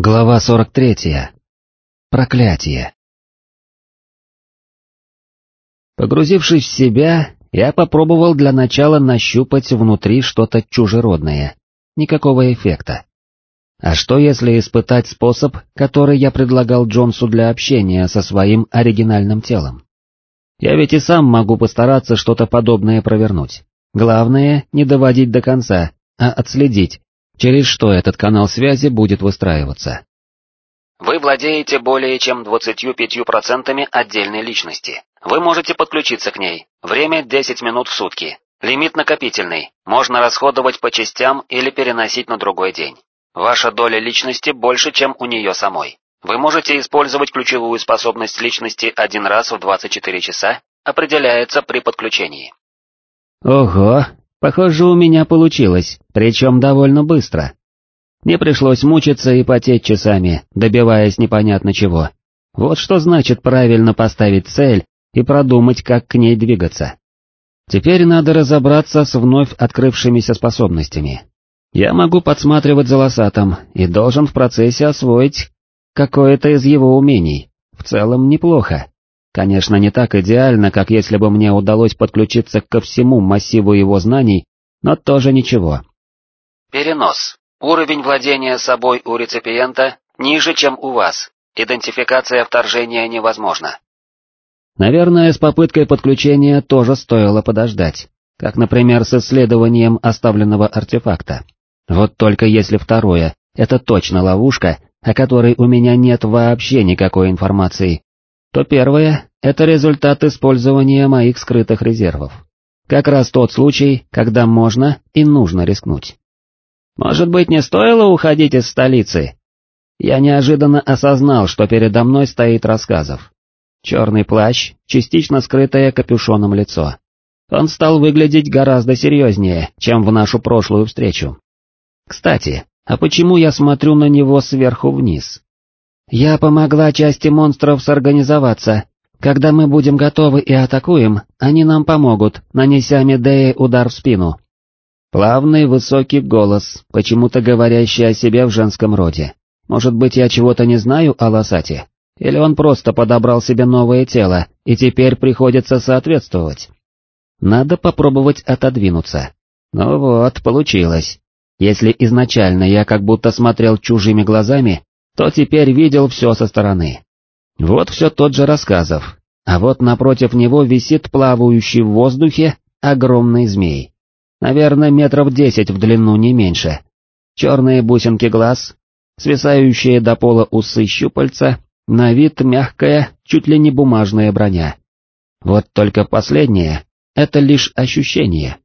Глава 43. Проклятие. Погрузившись в себя, я попробовал для начала нащупать внутри что-то чужеродное. Никакого эффекта. А что если испытать способ, который я предлагал Джонсу для общения со своим оригинальным телом? Я ведь и сам могу постараться что-то подобное провернуть. Главное, не доводить до конца, а отследить, через что этот канал связи будет выстраиваться. Вы владеете более чем 25% отдельной личности. Вы можете подключиться к ней. Время 10 минут в сутки. Лимит накопительный, можно расходовать по частям или переносить на другой день. Ваша доля личности больше, чем у нее самой. Вы можете использовать ключевую способность личности один раз в 24 часа, определяется при подключении. Ого, Похоже, у меня получилось, причем довольно быстро. Мне пришлось мучиться и потеть часами, добиваясь непонятно чего. Вот что значит правильно поставить цель и продумать, как к ней двигаться. Теперь надо разобраться с вновь открывшимися способностями. Я могу подсматривать за лосатом и должен в процессе освоить какое-то из его умений, в целом неплохо. Конечно, не так идеально, как если бы мне удалось подключиться ко всему массиву его знаний, но тоже ничего. Перенос. Уровень владения собой у реципиента ниже, чем у вас. Идентификация вторжения невозможна. Наверное, с попыткой подключения тоже стоило подождать, как, например, с исследованием оставленного артефакта. Вот только если второе — это точно ловушка, о которой у меня нет вообще никакой информации, то первое — это результат использования моих скрытых резервов. Как раз тот случай, когда можно и нужно рискнуть. Может быть, не стоило уходить из столицы? Я неожиданно осознал, что передо мной стоит рассказов. Черный плащ, частично скрытое капюшоном лицо. Он стал выглядеть гораздо серьезнее, чем в нашу прошлую встречу. Кстати, а почему я смотрю на него сверху вниз? «Я помогла части монстров сорганизоваться. Когда мы будем готовы и атакуем, они нам помогут, нанеся Медее удар в спину». Плавный высокий голос, почему-то говорящий о себе в женском роде. Может быть, я чего-то не знаю о Лосате? Или он просто подобрал себе новое тело, и теперь приходится соответствовать? Надо попробовать отодвинуться. Ну вот, получилось. Если изначально я как будто смотрел чужими глазами, то теперь видел все со стороны. Вот все тот же рассказов, а вот напротив него висит плавающий в воздухе огромный змей. Наверное, метров десять в длину, не меньше. Черные бусинки глаз, свисающие до пола усы щупальца, на вид мягкая, чуть ли не бумажная броня. Вот только последнее — это лишь ощущение.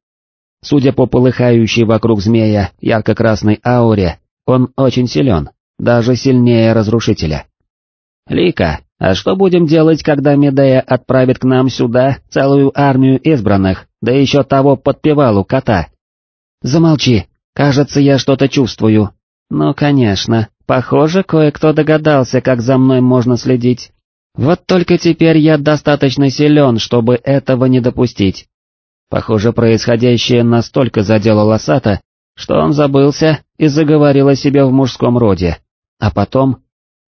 Судя по полыхающей вокруг змея ярко-красной ауре, он очень силен, даже сильнее разрушителя. «Лика, а что будем делать, когда Медея отправит к нам сюда целую армию избранных, да еще того подпевалу кота?» «Замолчи, кажется, я что-то чувствую». «Ну, конечно, похоже, кое-кто догадался, как за мной можно следить. Вот только теперь я достаточно силен, чтобы этого не допустить». Похоже, происходящее настолько задело Лосата, что он забылся и заговорил о себе в мужском роде. А потом...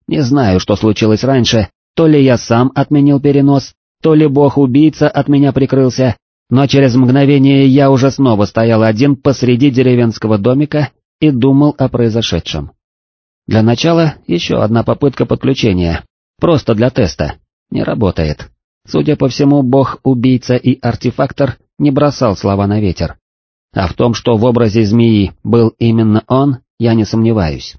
Не знаю, что случилось раньше, то ли я сам отменил перенос, то ли бог-убийца от меня прикрылся, но через мгновение я уже снова стоял один посреди деревенского домика и думал о произошедшем. Для начала еще одна попытка подключения, просто для теста, не работает. Судя по всему, бог-убийца и артефактор не бросал слова на ветер. А в том, что в образе змеи был именно он, я не сомневаюсь.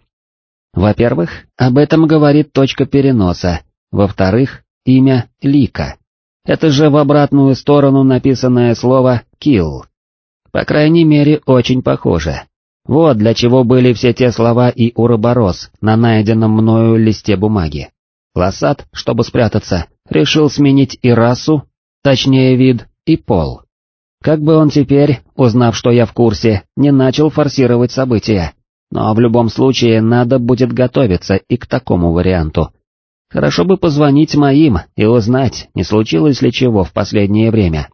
Во-первых, об этом говорит точка переноса, во-вторых, имя Лика. Это же в обратную сторону написанное слово «kill». По крайней мере, очень похоже. Вот для чего были все те слова и уроборос на найденном мною листе бумаги. Лосат, чтобы спрятаться, решил сменить и расу, точнее вид, и пол. Как бы он теперь, узнав, что я в курсе, не начал форсировать события. Но в любом случае надо будет готовиться и к такому варианту. Хорошо бы позвонить моим и узнать, не случилось ли чего в последнее время.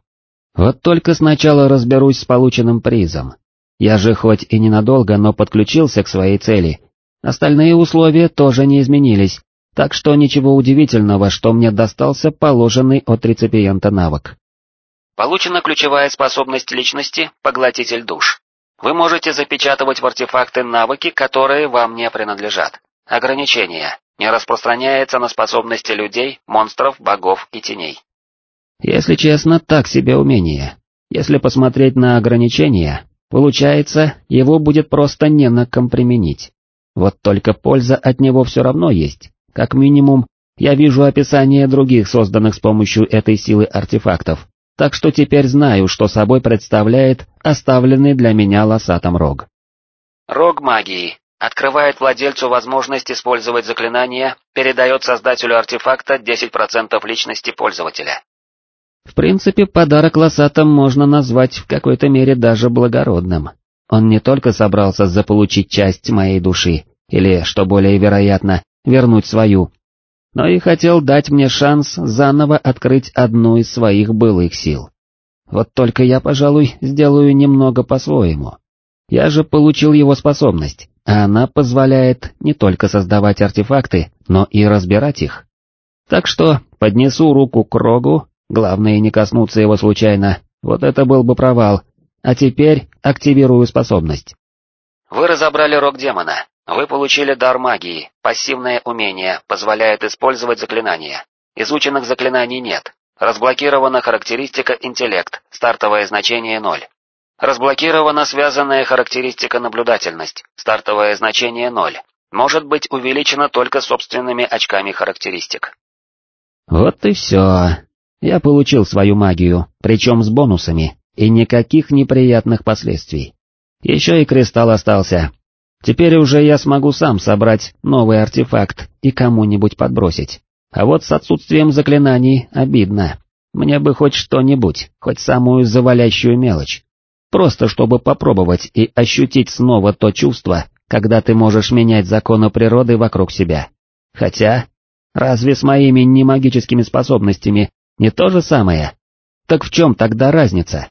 Вот только сначала разберусь с полученным призом. Я же хоть и ненадолго, но подключился к своей цели, Остальные условия тоже не изменились, так что ничего удивительного, что мне достался положенный от реципиента навык. Получена ключевая способность личности «Поглотитель душ». Вы можете запечатывать в артефакты навыки, которые вам не принадлежат. Ограничение. Не распространяется на способности людей, монстров, богов и теней. Если честно, так себе умение. Если посмотреть на ограничения, получается, его будет просто не на ком применить. Вот только польза от него все равно есть. Как минимум, я вижу описание других созданных с помощью этой силы артефактов, так что теперь знаю, что собой представляет оставленный для меня лосатом рог. Рог магии. Открывает владельцу возможность использовать заклинание, передает создателю артефакта 10% личности пользователя. В принципе, подарок лосатам можно назвать в какой-то мере даже благородным. Он не только собрался заполучить часть моей души, или, что более вероятно, вернуть свою, но и хотел дать мне шанс заново открыть одну из своих былых сил. Вот только я, пожалуй, сделаю немного по-своему. Я же получил его способность, а она позволяет не только создавать артефакты, но и разбирать их. Так что поднесу руку к рогу, главное не коснуться его случайно, вот это был бы провал, а теперь активирую способность. Вы разобрали рог демона. Вы получили дар магии, пассивное умение, позволяет использовать заклинания. Изученных заклинаний нет. Разблокирована характеристика интеллект, стартовое значение 0. Разблокирована связанная характеристика наблюдательность, стартовое значение 0. Может быть увеличена только собственными очками характеристик. Вот и все. Я получил свою магию, причем с бонусами, и никаких неприятных последствий. Еще и кристалл остался, Теперь уже я смогу сам собрать новый артефакт и кому-нибудь подбросить. А вот с отсутствием заклинаний обидно. Мне бы хоть что-нибудь, хоть самую завалящую мелочь. Просто чтобы попробовать и ощутить снова то чувство, когда ты можешь менять законы природы вокруг себя. Хотя, разве с моими немагическими способностями не то же самое? Так в чем тогда разница?